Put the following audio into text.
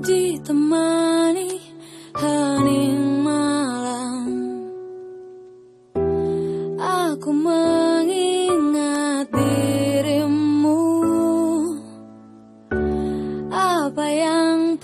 ditemani hening malam. Aku mengingat dirimu. Apa yang